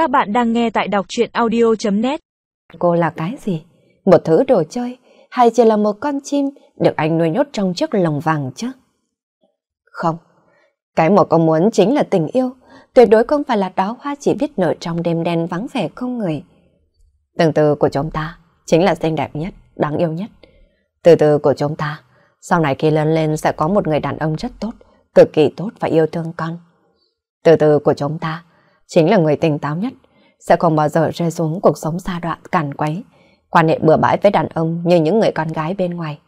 Các bạn đang nghe tại đọc truyện audio.net Cô là cái gì? Một thứ đồ chơi hay chỉ là một con chim được anh nuôi nhốt trong chiếc lồng vàng chứ? Không, cái mà con muốn chính là tình yêu, tuyệt đối không phải là đó hoa chỉ biết nở trong đêm đen vắng vẻ không người. Từng từ của chúng ta chính là xinh đẹp nhất, đáng yêu nhất. Từ từ của chúng ta, sau này khi lớn lên sẽ có một người đàn ông rất tốt, cực kỳ tốt và yêu thương con. Từ từ của chúng ta chính là người tỉnh táo nhất, sẽ không bao giờ rơi xuống cuộc sống xa đoạn cằn quấy, quan hệ bừa bãi với đàn ông như những người con gái bên ngoài.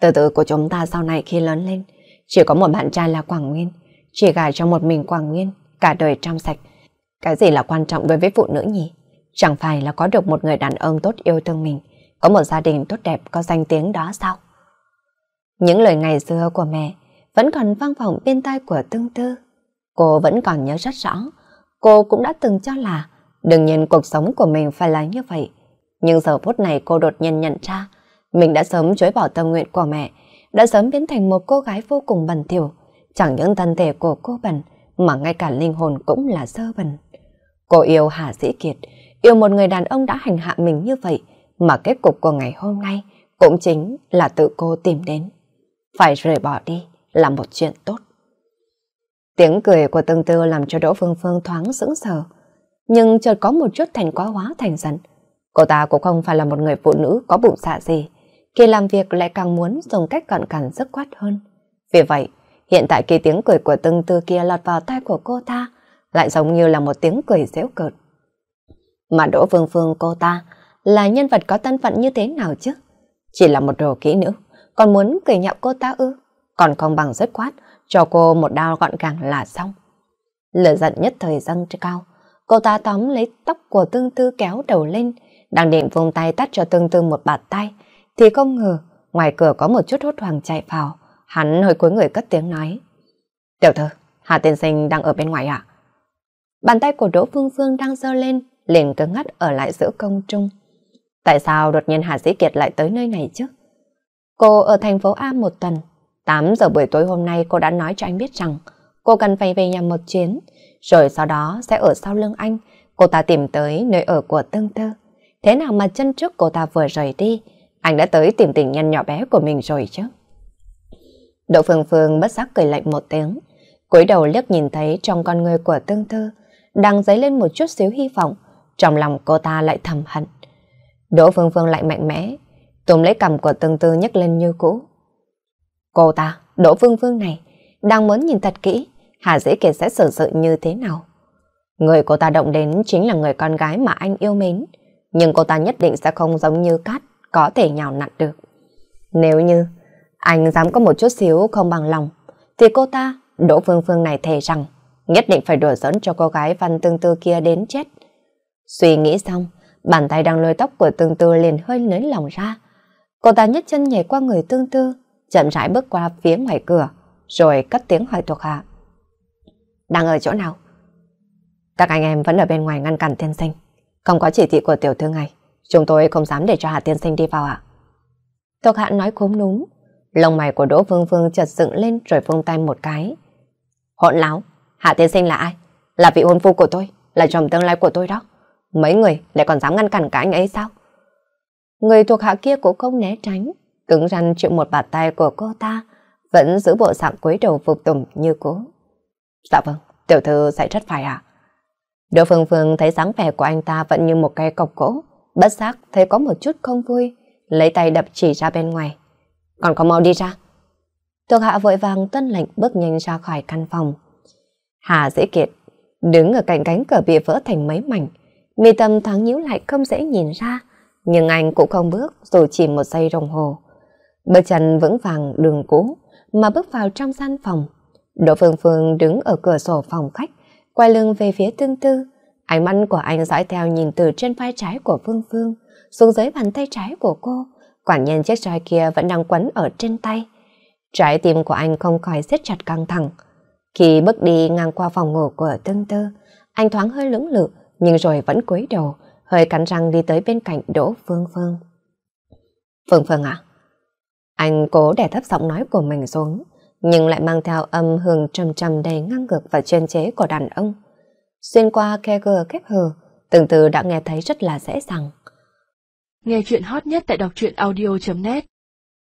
Từ từ của chúng ta sau này khi lớn lên, chỉ có một bạn trai là Quảng Nguyên, chỉ gả cho một mình Quảng Nguyên, cả đời trong sạch. Cái gì là quan trọng đối với phụ nữ nhỉ? Chẳng phải là có được một người đàn ông tốt yêu thương mình, có một gia đình tốt đẹp có danh tiếng đó sao? Những lời ngày xưa của mẹ vẫn còn vang vọng bên tai của tương tư. Cô vẫn còn nhớ rất rõ, cô cũng đã từng cho là đương nhiên cuộc sống của mình phải là như vậy. Nhưng giờ phút này cô đột nhiên nhận ra mình đã sớm chối bỏ tâm nguyện của mẹ, đã sớm biến thành một cô gái vô cùng bẩn thỉu. Chẳng những thân thể của cô bẩn, mà ngay cả linh hồn cũng là sơ bẩn. Cô yêu Hà Sĩ Kiệt, yêu một người đàn ông đã hành hạ mình như vậy, mà kết cục của ngày hôm nay cũng chính là tự cô tìm đến. Phải rời bỏ đi là một chuyện tốt. Tiếng cười của tương tư làm cho Đỗ Phương Phương thoáng sững sờ, nhưng chợt có một chút thành quá hóa thành giận. Cô ta cũng không phải là một người phụ nữ có bụng dạ gì, khi làm việc lại càng muốn dùng cách cận cẩn dứt khoát hơn. Vì vậy, hiện tại khi tiếng cười của tương tư kia lọt vào tai của cô ta, lại giống như là một tiếng cười dễu cợt. Mà Đỗ Phương Phương cô ta là nhân vật có thân phận như thế nào chứ? Chỉ là một đồ kỹ nữ, còn muốn cười nhạo cô ta ư? Còn không bằng dứt khoát, cho cô một đao gọn gàng là xong. Lửa giận nhất thời dâng cao, cô ta tóm lấy tóc của tương tư kéo đầu lên, đang định vùng tay tắt cho tương tư một bạt tay, thì không ngờ ngoài cửa có một chút hốt hoảng chạy vào, hắn hơi cuối người cất tiếng nói. Tiểu thư, Hà Tiên Sinh đang ở bên ngoài ạ? Bàn tay của Đỗ Phương Phương đang giơ lên, liền cứng ngắt ở lại giữa công trung. Tại sao đột nhiên Hà Sĩ Kiệt lại tới nơi này chứ? Cô ở thành phố A một tuần, 8 giờ buổi tối hôm nay cô đã nói cho anh biết rằng cô cần phải về nhà một chuyến, rồi sau đó sẽ ở sau lưng anh, cô ta tìm tới nơi ở của Tương Tư. Thế nào mà chân trước cô ta vừa rời đi, anh đã tới tìm tình nhân nhỏ bé của mình rồi chứ. Đỗ Phương Phương bất giác cười lạnh một tiếng, cúi đầu liếc nhìn thấy trong con người của Tương Tư đang dấy lên một chút xíu hy vọng, trong lòng cô ta lại thầm hận. Đỗ Phương Phương lại mạnh mẽ, tôm lấy cầm của Tương Tư nhấc lên như cũ. Cô ta, Đỗ Phương Phương này, đang muốn nhìn thật kỹ Hà Dĩ Kiệt sẽ xử sự như thế nào. Người cô ta động đến chính là người con gái mà anh yêu mến, nhưng cô ta nhất định sẽ không giống như cát, có thể nhào nặn được. Nếu như anh dám có một chút xíu không bằng lòng, thì cô ta, Đỗ Phương Phương này thề rằng nhất định phải đùa dẫn cho cô gái văn tương tư kia đến chết. Suy nghĩ xong, bàn tay đang lôi tóc của tương tư liền hơi nới lòng ra. Cô ta nhấc chân nhảy qua người tương tư, chậm rãi bước qua phía ngoài cửa, rồi cất tiếng hỏi thuộc hạ. Đang ở chỗ nào? Các anh em vẫn ở bên ngoài ngăn cản tiên sinh. Không có chỉ thị của tiểu thư ngài, chúng tôi không dám để cho Hà tiên sinh đi vào ạ. Thuộc hạ nói khốm núm, lông mày của Đỗ vương vương chợt dựng lên rồi vung tay một cái. Hỗn láo, Hạ tiên sinh là ai? Là vị hôn phu của tôi, là chồng tương lai của tôi đó. Mấy người lại còn dám ngăn cản cả anh ấy sao? Người thuộc hạ kia cũng không né tránh, cứng rắn chịu một bàn tay của cô ta, vẫn giữ bộ dạng cúi đầu phục tùng như cũ. Dạ vâng, tiểu thư sẽ rất phải ạ. À? Đỗ Phương Phương thấy dáng vẻ của anh ta vẫn như một cây cọc gỗ, bất giác thấy có một chút không vui, lấy tay đập chỉ ra bên ngoài. Còn có mau đi ra. Thuộc hạ vội vàng tuân lệnh bước nhanh ra khỏi căn phòng. Hà dễ Kiệt đứng ở cạnh cánh cửa bị vỡ thành mấy mảnh, mi tâm thoáng nhíu lại không dễ nhìn ra, nhưng anh cũng không bước dù chỉ một giây đồng hồ. Bước chân vững vàng đường cũ mà bước vào trong gian phòng. Đỗ Phương Phương đứng ở cửa sổ phòng khách, quay lưng về phía tương tư. Ánh mắt của anh dõi theo nhìn từ trên vai trái của Phương Phương xuống dưới bàn tay trái của cô. Quả nhiên chiếc roi kia vẫn đang quấn ở trên tay. Trái tim của anh không khỏi siết chặt căng thẳng. Khi bước đi ngang qua phòng ngủ của tương tư, anh thoáng hơi lưỡng lự nhưng rồi vẫn cúi đầu, hơi cắn răng đi tới bên cạnh Đỗ Phương Phương. Phương Phương à? Anh cố đè thấp giọng nói của mình xuống, nhưng lại mang theo âm hưởng trầm trầm đầy ngang ngược và chuyên chế của đàn ông. Xuyên qua khe cửa khép hờ, từng từ đã nghe thấy rất là dễ dàng. Nghe chuyện hot nhất tại đọc truyện audio.net